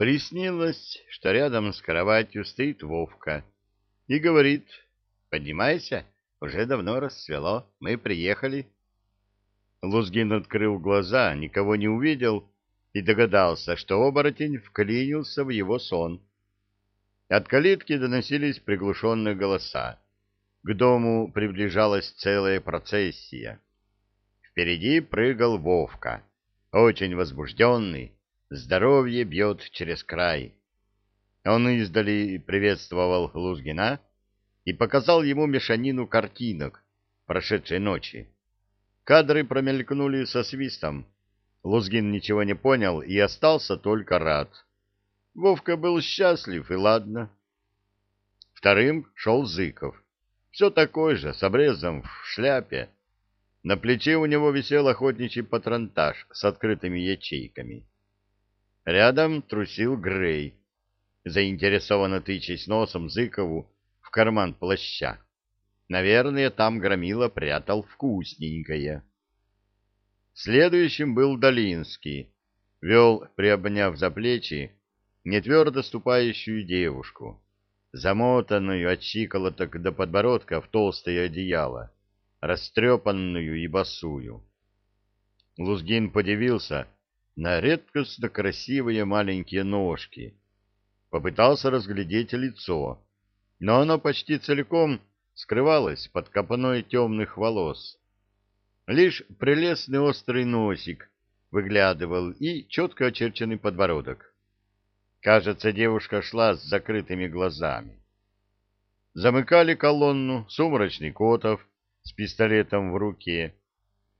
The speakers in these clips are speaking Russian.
Приснилось, что рядом с кроватью стоит Вовка и говорит, «Поднимайся, уже давно рассвело, мы приехали». Лузгин открыл глаза, никого не увидел и догадался, что оборотень вклинился в его сон. От калитки доносились приглушенные голоса. К дому приближалась целая процессия. Впереди прыгал Вовка, очень возбужденный, здоровье бьет через край. Он издали приветствовал Лузгина и показал ему мешанину картинок прошедшей ночи. Кадры промелькнули со свистом. Лузгин ничего не понял и остался только рад. Вовка был счастлив, и ладно. Вторым шел Зыков. Все такой же, с обрезом в шляпе. На плече у него висел охотничий патронтаж с открытыми ячейками. Рядом трусил Грей, заинтересованно тычась носом Зыкову в карман плаща. Наверное, там Громила прятал вкусненькое. Следующим был Долинский. Вел, приобняв за плечи, нетвердо ступающую девушку, замотанную от щиколоток до подбородка в толстое одеяло, растрепанную и босую. Лузгин подивился на редкостно красивые маленькие ножки. Попытался разглядеть лицо, но оно почти целиком скрывалось под копной темных волос. Лишь прелестный острый носик выглядывал и четко очерченный подбородок. Кажется, девушка шла с закрытыми глазами. Замыкали колонну сумрачный Котов с пистолетом в руке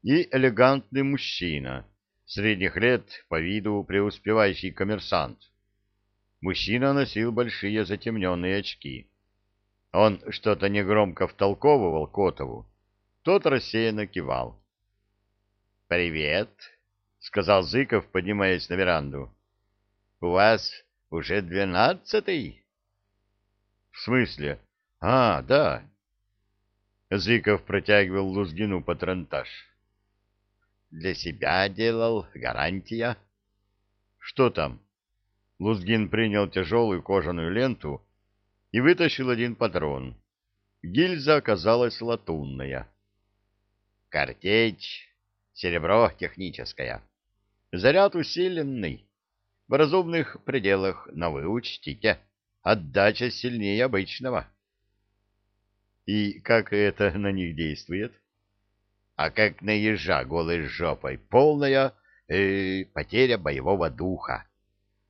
и элегантный мужчина, средних лет по виду преуспевающий коммерсант. Мужчина носил большие затемненные очки. Он что-то негромко втолковывал Котову. Тот рассеянно кивал. «Привет», — сказал Зыков, поднимаясь на веранду. «У вас уже двенадцатый?» «В смысле? А, да». Зыков протягивал Лузгину патронтаж. «Для себя делал, гарантия». «Что там?» Лузгин принял тяжелую кожаную ленту и вытащил один патрон. Гильза оказалась латунная. «Картечь, серебро техническое. Заряд усиленный» в разумных пределах, но вы учтите, отдача сильнее обычного. И как это на них действует? А как на ежа голой жопой, полная э, потеря боевого духа.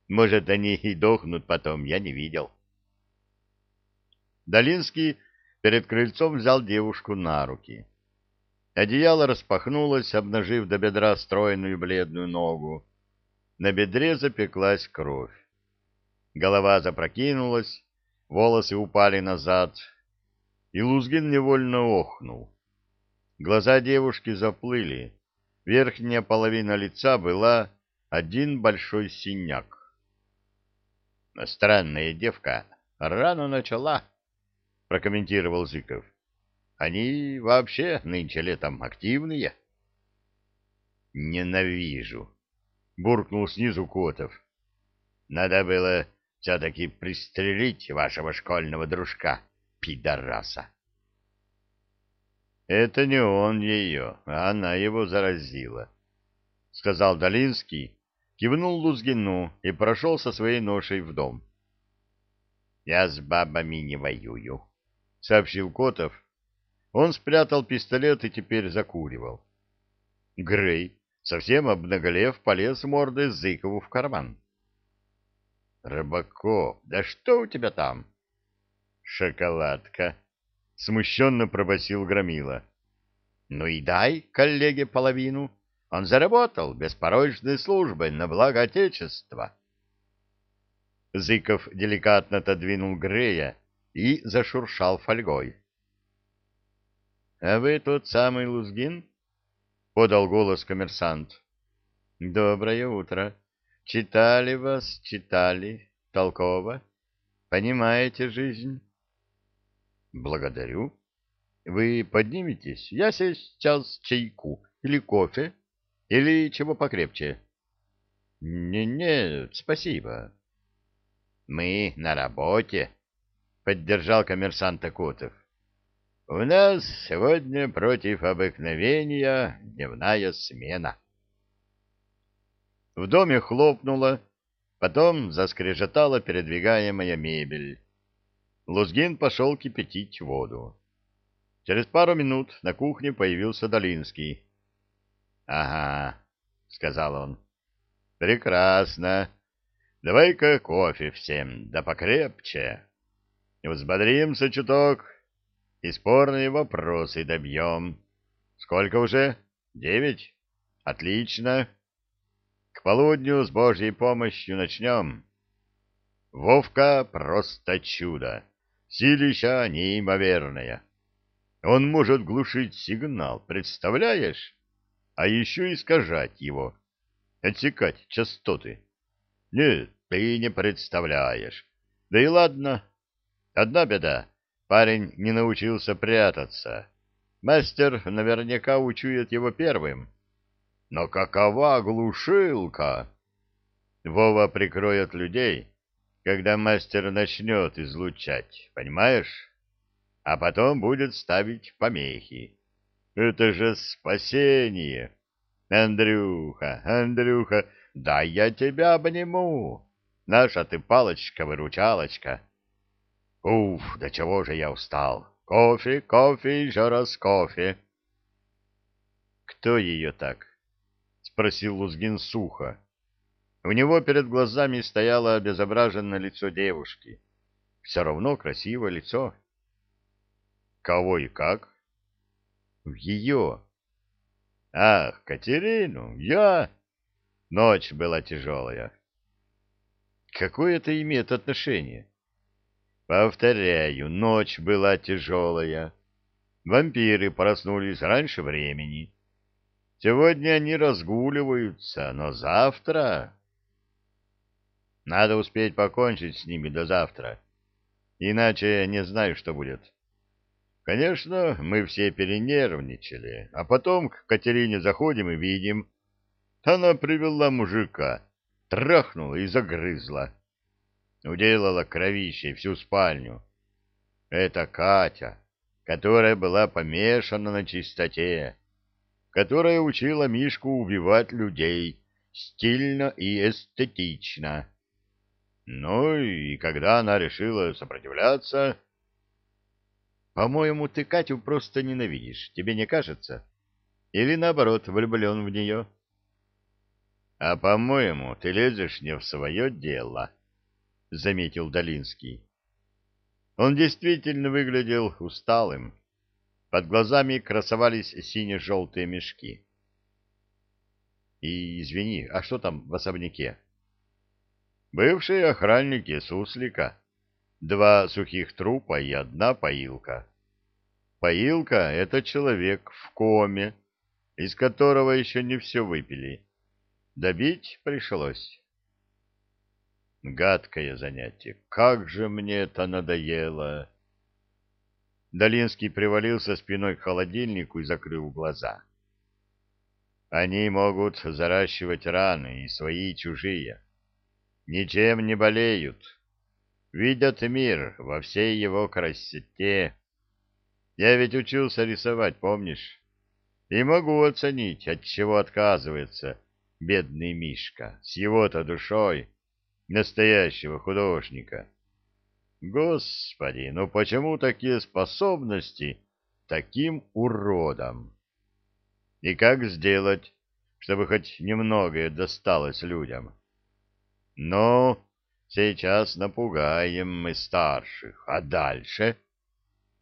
Может, они и дохнут потом, я не видел. Долинский перед крыльцом взял девушку на руки. Одеяло распахнулось, обнажив до бедра стройную бледную ногу. На бедре запеклась кровь. Голова запрокинулась, волосы упали назад, и Лузгин невольно охнул. Глаза девушки заплыли, верхняя половина лица была один большой синяк. «Странная девка, рано начала», — прокомментировал Зыков. «Они вообще нынче летом активные». «Ненавижу», буркнул снизу Котов. Надо было все-таки пристрелить вашего школьного дружка, пидораса. Это не он ее, а она его заразила, — сказал Долинский, кивнул Лузгину и прошел со своей ношей в дом. — Я с бабами не воюю, — сообщил Котов. Он спрятал пистолет и теперь закуривал. Грей совсем обнаголев, полез мордой Зыкову в карман. — Рыбаков, да что у тебя там? — Шоколадка, — смущенно пробасил Громила. — Ну и дай коллеге половину. Он заработал беспорочной службой на благо Отечества. Зыков деликатно отодвинул Грея и зашуршал фольгой. — А вы тот самый Лузгин? —— подал голос коммерсант. «Доброе утро. Читали вас, читали. Толково. Понимаете жизнь?» «Благодарю. Вы подниметесь? Я сейчас чайку. Или кофе? Или чего покрепче?» «Не-не, спасибо. Мы на работе, — поддержал коммерсант Акутов. У нас сегодня против обыкновения дневная смена. В доме хлопнуло, потом заскрежетала передвигаемая мебель. Лузгин пошел кипятить воду. Через пару минут на кухне появился Долинский. — Ага, — сказал он. — Прекрасно. Давай-ка кофе всем, да покрепче. Взбодримся чуток и спорные вопросы добьем. Сколько уже? Девять? Отлично. К полудню с Божьей помощью начнем. Вовка просто чудо. Силища неимоверное. Он может глушить сигнал, представляешь? А еще искажать его, отсекать частоты. Нет, ты не представляешь. Да и ладно. Одна беда. Парень не научился прятаться. Мастер наверняка учует его первым. Но какова глушилка? Вова прикроет людей, когда мастер начнет излучать, понимаешь? а потом будет ставить помехи. Это же спасение! Андрюха, Андрюха, дай я тебя обниму. Наша ты палочка-выручалочка. Уф, до чего же я устал. Кофе, кофе, еще раз кофе. Кто ее так? Спросил Лузгин сухо. У него перед глазами стояло обезображенное лицо девушки. Все равно красивое лицо. Кого и как? В ее. Ах, Катерину, я... Ночь была тяжелая. Какое это имеет отношение? Повторяю, ночь была тяжелая. Вампиры проснулись раньше времени. Сегодня они разгуливаются, но завтра... Надо успеть покончить с ними до завтра. Иначе не знаю, что будет. Конечно, мы все перенервничали, а потом к Катерине заходим и видим. Она привела мужика, трахнула и загрызла. Уделала кровищей всю спальню. Это Катя, которая была помешана на чистоте, которая учила Мишку убивать людей стильно и эстетично. Ну и когда она решила сопротивляться по-моему, ты Катю просто ненавидишь, тебе не кажется? Или, наоборот, влюблен в нее? А, по-моему, ты лезешь не в свое дело, — заметил Долинский. Он действительно выглядел усталым. Под глазами красовались сине-желтые мешки. И, извини, а что там в особняке? Бывшие охранники Суслика два сухих трупа и одна поилка. Поилка — это человек в коме, из которого еще не все выпили. Добить пришлось. Гадкое занятие. Как же мне это надоело! Долинский привалился спиной к холодильнику и закрыл глаза. Они могут заращивать раны, и свои, и чужие. Ничем не болеют видят мир во всей его красоте. Я ведь учился рисовать, помнишь? И могу оценить, от чего отказывается бедный Мишка с его-то душой настоящего художника. Господи, ну почему такие способности таким уродам? И как сделать, чтобы хоть немногое досталось людям? Ну, Сейчас напугаем мы старших, а дальше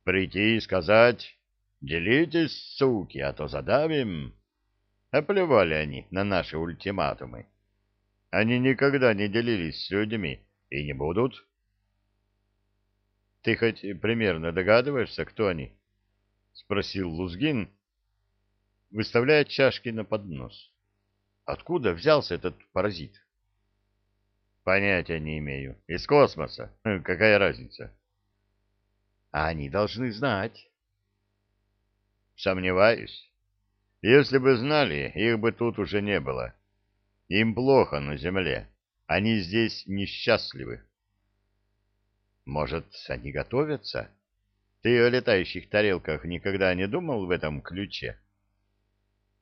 прийти и сказать «Делитесь, суки, а то задавим». Оплевали они на наши ультиматумы. Они никогда не делились с людьми и не будут. Ты хоть примерно догадываешься, кто они? — спросил Лузгин, выставляя чашки на поднос. Откуда взялся этот паразит? — Понятия не имею. Из космоса. Хм, какая разница? А они должны знать. Сомневаюсь. Если бы знали, их бы тут уже не было. Им плохо на земле. Они здесь несчастливы. Может, они готовятся? Ты о летающих тарелках никогда не думал в этом ключе?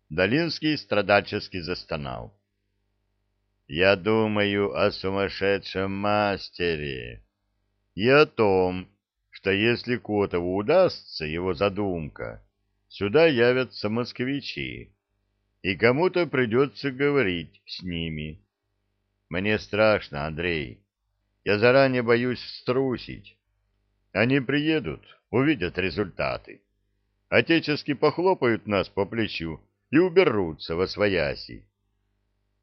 Долинский страдальчески застонал. Я думаю о сумасшедшем мастере и о том, что если Котову удастся его задумка, сюда явятся москвичи, и кому-то придется говорить с ними. Мне страшно, Андрей. Я заранее боюсь струсить. Они приедут, увидят результаты. Отечески похлопают нас по плечу и уберутся во свояси.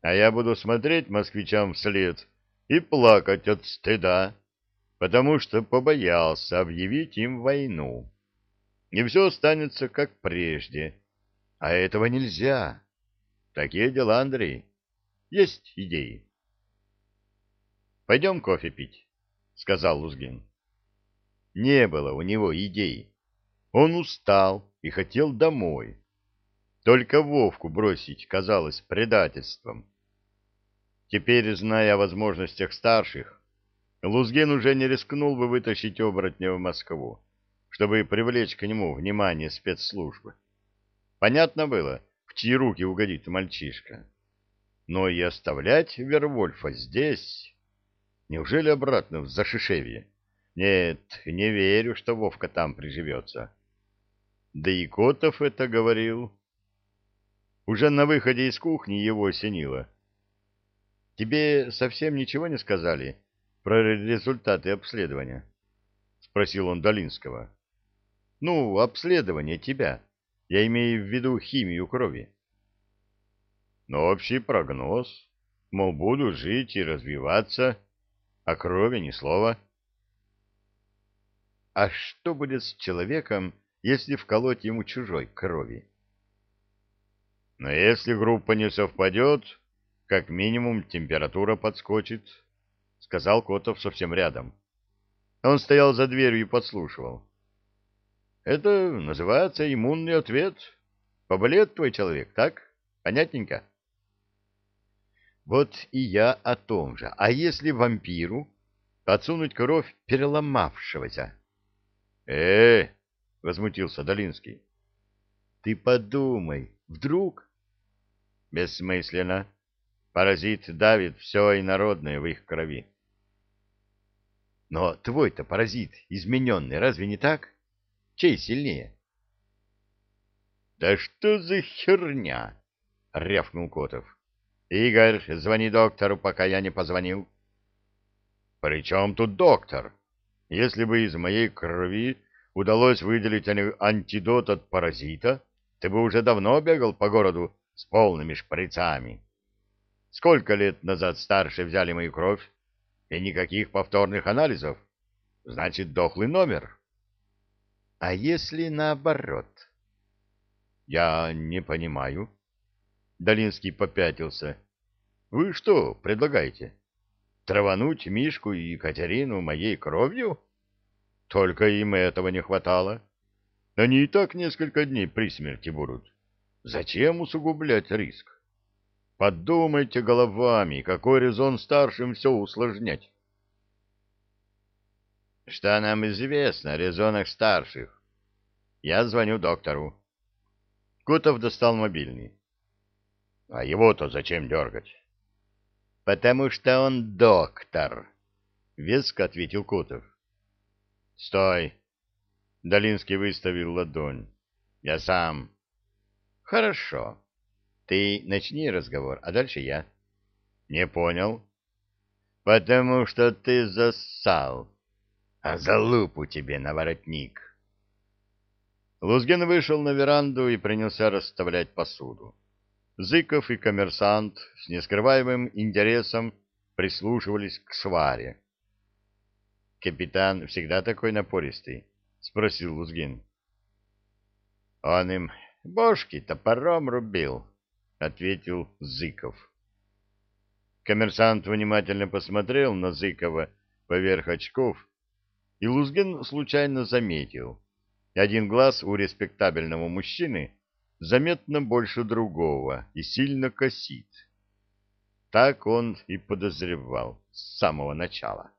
А я буду смотреть москвичам вслед и плакать от стыда потому что побоялся объявить им войну. И все останется как прежде. А этого нельзя. Такие дела, Андрей. Есть идеи. Пойдем кофе пить, сказал Лузгин. Не было у него идей. Он устал и хотел домой. Только Вовку бросить казалось предательством. Теперь, зная о возможностях старших, Лузген уже не рискнул бы вытащить оборотня в Москву, чтобы привлечь к нему внимание спецслужбы. Понятно было, в чьи руки угодит мальчишка. Но и оставлять Вервольфа здесь... Неужели обратно в Зашишевье? Нет, не верю, что Вовка там приживется. Да и Котов это говорил. Уже на выходе из кухни его осенило. Тебе совсем ничего не сказали? — про результаты обследования? — спросил он Долинского. — Ну, обследование тебя. Я имею в виду химию крови. — Ну, общий прогноз. Мол, буду жить и развиваться, а крови ни слова. — А что будет с человеком, если вколоть ему чужой крови? — Но если группа не совпадет, как минимум температура подскочит, — сказал Котов совсем рядом. Он стоял за дверью и подслушивал. — Это называется иммунный ответ. Поболеет твой человек, так? Понятненько? — Вот и я о том же. А если вампиру подсунуть кровь переломавшегося? Э — возмутился Долинский. — Ты подумай, вдруг... — Бессмысленно. Паразит давит все инородное в их крови. Но твой-то паразит измененный, разве не так? Чей сильнее? — Да что за херня? — рявкнул Котов. — Игорь, звони доктору, пока я не позвонил. — При чем тут доктор? Если бы из моей крови удалось выделить антидот от паразита, ты бы уже давно бегал по городу с полными шприцами. Сколько лет назад старшие взяли мою кровь? И никаких повторных анализов. Значит, дохлый номер. А если наоборот? Я не понимаю. Долинский попятился. Вы что предлагаете? Травануть Мишку и Екатерину моей кровью? Только им этого не хватало. Они и так несколько дней при смерти будут. Зачем усугублять риск? Подумайте головами, какой резон старшим все усложнять. Что нам известно о резонах старших? Я звоню доктору. Кутов достал мобильный. А его-то зачем дергать? Потому что он доктор, веско ответил Кутов. Стой. Долинский выставил ладонь. Я сам. Хорошо. Ты начни разговор, а дальше я. Не понял. Потому что ты зассал. А за лупу тебе на воротник. Лузгин вышел на веранду и принялся расставлять посуду. Зыков и коммерсант с нескрываемым интересом прислушивались к сваре. «Капитан всегда такой напористый?» — спросил Лузгин. «Он им бошки топором рубил», — ответил Зыков. Коммерсант внимательно посмотрел на Зыкова поверх очков, и Лузгин случайно заметил. Один глаз у респектабельного мужчины заметно больше другого и сильно косит. Так он и подозревал с самого начала.